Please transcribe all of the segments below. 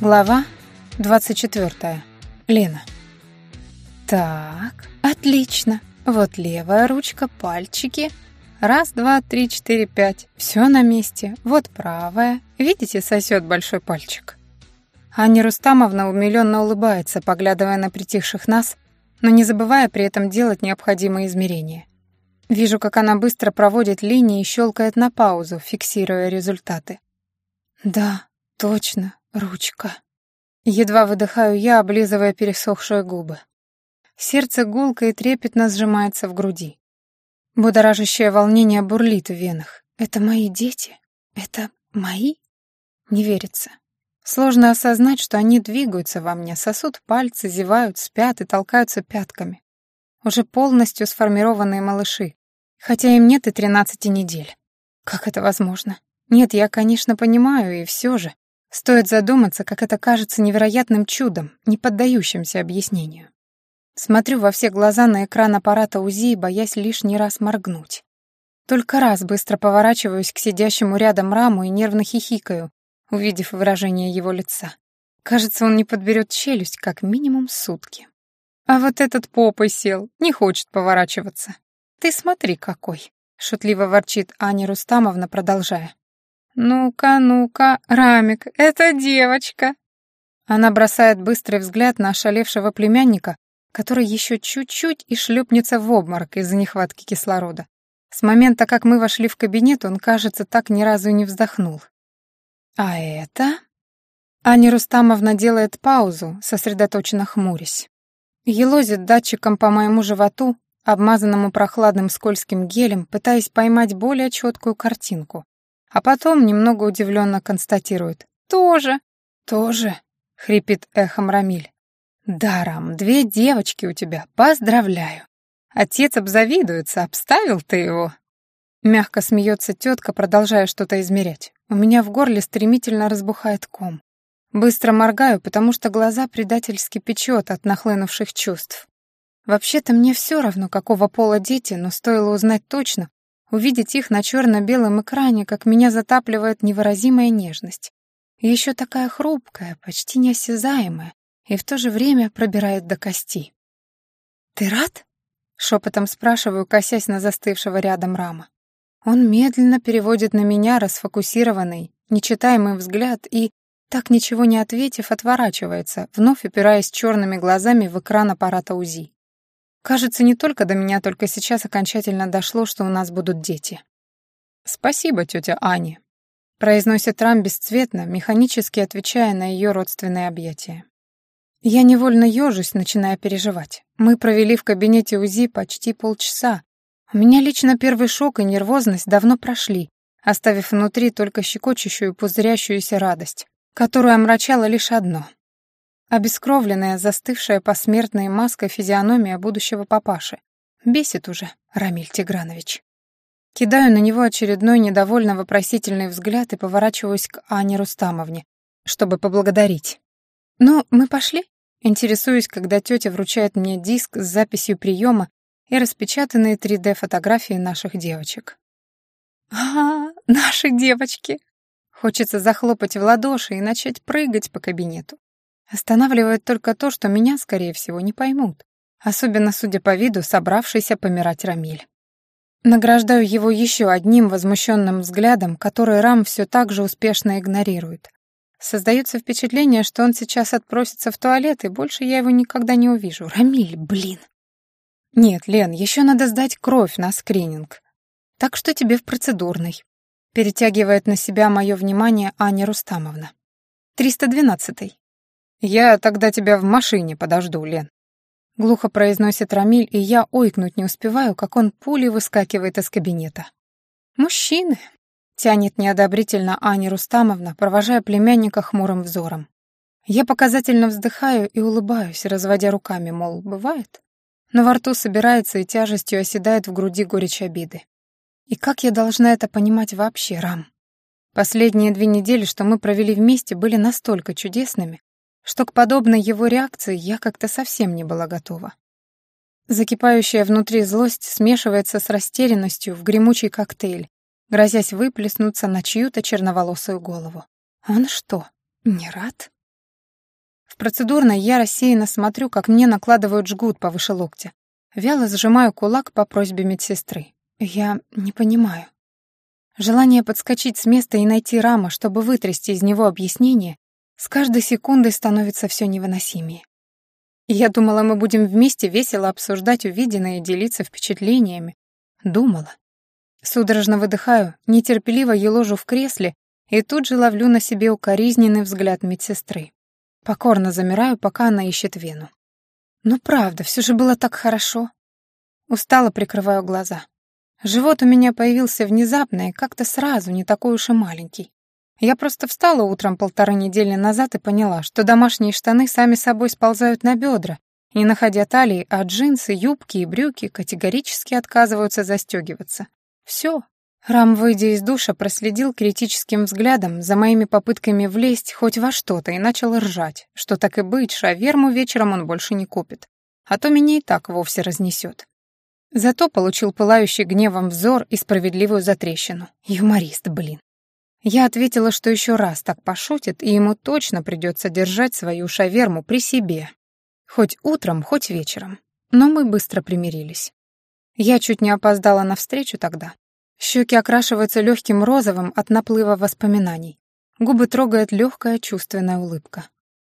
Глава 24. Лена. Так, отлично. Вот левая ручка, пальчики. Раз, два, три, четыре, пять. Все на месте. Вот правая. Видите, сосет большой пальчик. Аня Рустамовна умиленно улыбается, поглядывая на притихших нас, но не забывая при этом делать необходимые измерения. Вижу, как она быстро проводит линии и щелкает на паузу, фиксируя результаты. Да, точно, Ручка. Едва выдыхаю я, облизывая пересохшие губы. Сердце гулко и трепетно сжимается в груди. Будоражащее волнение бурлит в венах. Это мои дети? Это мои? Не верится. Сложно осознать, что они двигаются во мне, сосут пальцы, зевают, спят и толкаются пятками. Уже полностью сформированные малыши, хотя им нет и тринадцати недель. Как это возможно? Нет, я, конечно, понимаю, и все же. Стоит задуматься, как это кажется невероятным чудом, не поддающимся объяснению. Смотрю во все глаза на экран аппарата УЗИ, боясь лишний раз моргнуть. Только раз быстро поворачиваюсь к сидящему рядом раму и нервно хихикаю, увидев выражение его лица. Кажется, он не подберет челюсть как минимум сутки. А вот этот попой сел, не хочет поворачиваться. Ты смотри какой, шутливо ворчит Аня Рустамовна, продолжая. «Ну-ка, ну-ка, Рамик, это девочка!» Она бросает быстрый взгляд на ошалевшего племянника, который еще чуть-чуть и шлепнется в обморок из-за нехватки кислорода. С момента, как мы вошли в кабинет, он, кажется, так ни разу не вздохнул. «А это?» Аня Рустамовна делает паузу, сосредоточенно хмурясь. Елозит датчиком по моему животу, обмазанному прохладным скользким гелем, пытаясь поймать более четкую картинку. А потом немного удивленно констатирует. «Тоже». «Тоже», — хрипит эхом Рамиль. «Даром, две девочки у тебя, поздравляю. Отец обзавидуется, обставил ты его». Мягко смеется тетка, продолжая что-то измерять. У меня в горле стремительно разбухает ком. Быстро моргаю, потому что глаза предательски печет от нахлынувших чувств. Вообще-то мне все равно, какого пола дети, но стоило узнать точно, Увидеть их на черно-белом экране, как меня затапливает невыразимая нежность. еще такая хрупкая, почти неосязаемая, и в то же время пробирает до кости. «Ты рад?» — шепотом спрашиваю, косясь на застывшего рядом рама. Он медленно переводит на меня расфокусированный, нечитаемый взгляд и, так ничего не ответив, отворачивается, вновь упираясь черными глазами в экран аппарата УЗИ. Кажется, не только до меня, только сейчас окончательно дошло, что у нас будут дети. «Спасибо, тетя Аня», — произносит Рам бесцветно, механически отвечая на ее родственные объятия. Я невольно ежусь, начиная переживать. Мы провели в кабинете УЗИ почти полчаса. У меня лично первый шок и нервозность давно прошли, оставив внутри только щекочущую пузырящуюся радость, которую омрачало лишь одно — Обескровленная, застывшая посмертной маской физиономия будущего папаши. Бесит уже, Рамиль Тигранович. Кидаю на него очередной недовольно вопросительный взгляд и поворачиваюсь к Ане Рустамовне, чтобы поблагодарить. «Ну, мы пошли?» Интересуюсь, когда тетя вручает мне диск с записью приема и распечатанные 3D-фотографии наших девочек. «А, наши девочки!» Хочется захлопать в ладоши и начать прыгать по кабинету. Останавливает только то, что меня, скорее всего, не поймут, особенно, судя по виду, собравшийся помирать Рамиль. Награждаю его еще одним возмущенным взглядом, который Рам все так же успешно игнорирует. Создается впечатление, что он сейчас отпросится в туалет, и больше я его никогда не увижу. Рамиль, блин. Нет, Лен, еще надо сдать кровь на скрининг. Так что тебе в процедурной. Перетягивает на себя мое внимание Аня Рустамовна. 312-й. «Я тогда тебя в машине подожду, Лен». Глухо произносит Рамиль, и я ойкнуть не успеваю, как он пулей выскакивает из кабинета. «Мужчины!» — тянет неодобрительно Аня Рустамовна, провожая племянника хмурым взором. Я показательно вздыхаю и улыбаюсь, разводя руками, мол, бывает. Но во рту собирается и тяжестью оседает в груди горечь обиды. И как я должна это понимать вообще, Рам? Последние две недели, что мы провели вместе, были настолько чудесными, что к подобной его реакции я как-то совсем не была готова. Закипающая внутри злость смешивается с растерянностью в гремучий коктейль, грозясь выплеснуться на чью-то черноволосую голову. Он что, не рад? процедурной я рассеянно смотрю, как мне накладывают жгут повыше локтя. Вяло сжимаю кулак по просьбе медсестры. Я не понимаю. Желание подскочить с места и найти Рама, чтобы вытрясти из него объяснение, с каждой секундой становится все невыносимее. Я думала, мы будем вместе весело обсуждать увиденное и делиться впечатлениями. Думала. Судорожно выдыхаю, нетерпеливо еложу в кресле и тут же ловлю на себе укоризненный взгляд медсестры. Покорно замираю, пока она ищет вену. Ну правда, все же было так хорошо. Устало прикрываю глаза. Живот у меня появился внезапно и как-то сразу, не такой уж и маленький. Я просто встала утром полторы недели назад и поняла, что домашние штаны сами собой сползают на бедра, не находя талии, а джинсы, юбки и брюки категорически отказываются застегиваться. Все. Рам, выйдя из душа, проследил критическим взглядом за моими попытками влезть хоть во что-то и начал ржать, что так и быть, шаверму вечером он больше не купит. А то меня и так вовсе разнесет. Зато получил пылающий гневом взор и справедливую затрещину. Юморист, блин. Я ответила, что еще раз так пошутит, и ему точно придется держать свою шаверму при себе. Хоть утром, хоть вечером. Но мы быстро примирились. Я чуть не опоздала на встречу тогда. Щеки окрашиваются легким розовым от наплыва воспоминаний. Губы трогает легкая чувственная улыбка.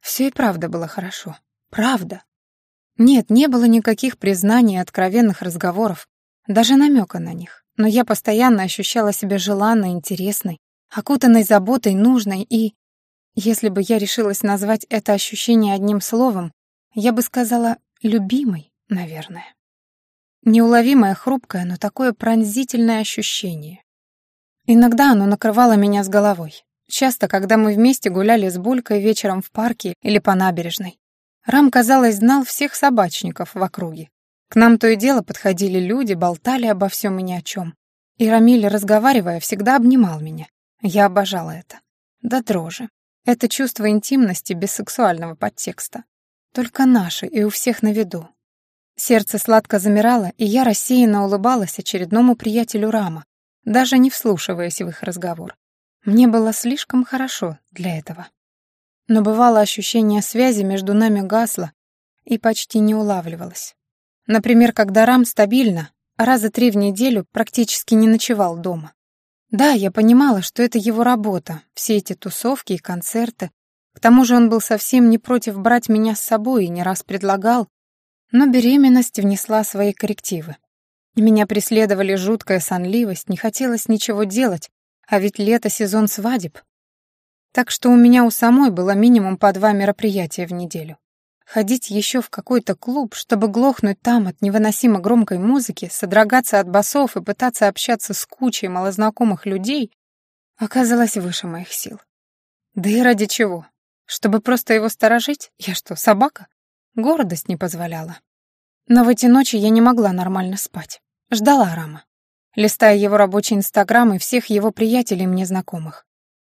Все и правда было хорошо. Правда. Нет, не было никаких признаний и откровенных разговоров, даже намека на них. Но я постоянно ощущала себя желанной, интересной, окутанной заботой, нужной и... Если бы я решилась назвать это ощущение одним словом, я бы сказала «любимой», наверное. Неуловимое, хрупкое, но такое пронзительное ощущение. Иногда оно накрывало меня с головой. Часто, когда мы вместе гуляли с Булькой вечером в парке или по набережной. Рам, казалось, знал всех собачников в округе. К нам то и дело подходили люди, болтали обо всем и ни о чем. И Рамиль, разговаривая, всегда обнимал меня. Я обожала это. Да дрожи. Это чувство интимности без сексуального подтекста. Только наше и у всех на виду. Сердце сладко замирало, и я рассеянно улыбалась очередному приятелю Рама, даже не вслушиваясь в их разговор. Мне было слишком хорошо для этого. Но бывало ощущение связи между нами гасло и почти не улавливалось. Например, когда Рам стабильно, раза три в неделю практически не ночевал дома. Да, я понимала, что это его работа, все эти тусовки и концерты. К тому же он был совсем не против брать меня с собой и не раз предлагал, но беременность внесла свои коррективы. Меня преследовали жуткая сонливость, не хотелось ничего делать, а ведь лето — сезон свадеб. Так что у меня у самой было минимум по два мероприятия в неделю. Ходить еще в какой-то клуб, чтобы глохнуть там от невыносимо громкой музыки, содрогаться от басов и пытаться общаться с кучей малознакомых людей, оказалось выше моих сил. Да и ради чего? Чтобы просто его сторожить? Я что, собака? Гордость не позволяла. Но в эти ночи я не могла нормально спать. Ждала Рама, листая его рабочий инстаграм и всех его приятелей мне знакомых.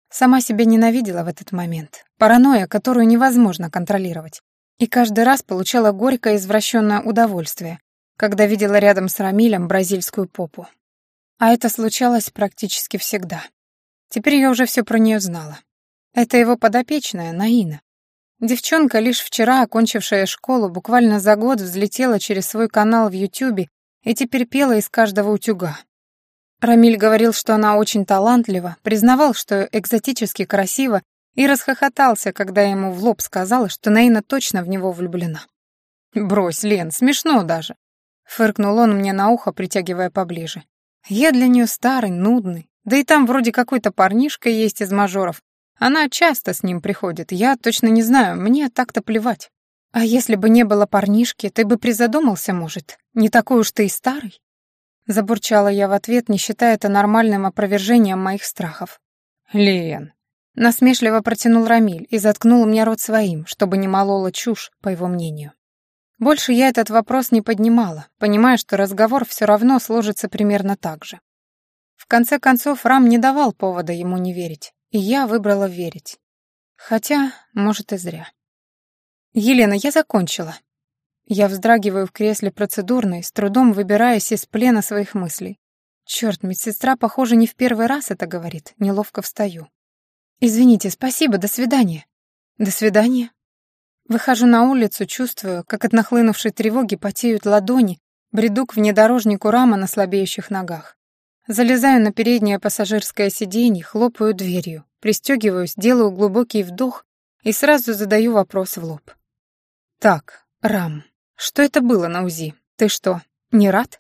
Сама себя ненавидела в этот момент. Паранойя, которую невозможно контролировать. И каждый раз получала горькое извращенное удовольствие, когда видела рядом с Рамилем бразильскую попу. А это случалось практически всегда. Теперь я уже все про нее знала. Это его подопечная, Наина. Девчонка, лишь вчера окончившая школу, буквально за год взлетела через свой канал в Ютубе и теперь пела из каждого утюга. Рамиль говорил, что она очень талантлива, признавал, что экзотически красиво, и расхохотался, когда ему в лоб сказала, что Наина точно в него влюблена. «Брось, Лен, смешно даже», — фыркнул он мне на ухо, притягивая поближе. «Я для нее старый, нудный, да и там вроде какой-то парнишка есть из мажоров, она часто с ним приходит, я точно не знаю, мне так-то плевать. А если бы не было парнишки, ты бы призадумался, может? Не такой уж ты и старый?» Забурчала я в ответ, не считая это нормальным опровержением моих страхов. «Лен!» Насмешливо протянул Рамиль и заткнул мне рот своим, чтобы не молола чушь, по его мнению. Больше я этот вопрос не поднимала, понимая, что разговор все равно сложится примерно так же. В конце концов, Рам не давал повода ему не верить. И я выбрала верить. Хотя, может, и зря. «Елена, я закончила». Я вздрагиваю в кресле процедурной, с трудом выбираясь из плена своих мыслей. Черт, медсестра, похоже, не в первый раз это говорит. Неловко встаю. «Извините, спасибо, до свидания». «До свидания». Выхожу на улицу, чувствую, как от нахлынувшей тревоги потеют ладони, бреду к внедорожнику рама на слабеющих ногах. Залезаю на переднее пассажирское сиденье, хлопаю дверью, пристегиваюсь, делаю глубокий вдох и сразу задаю вопрос в лоб. «Так, Рам, что это было на УЗИ? Ты что, не рад?»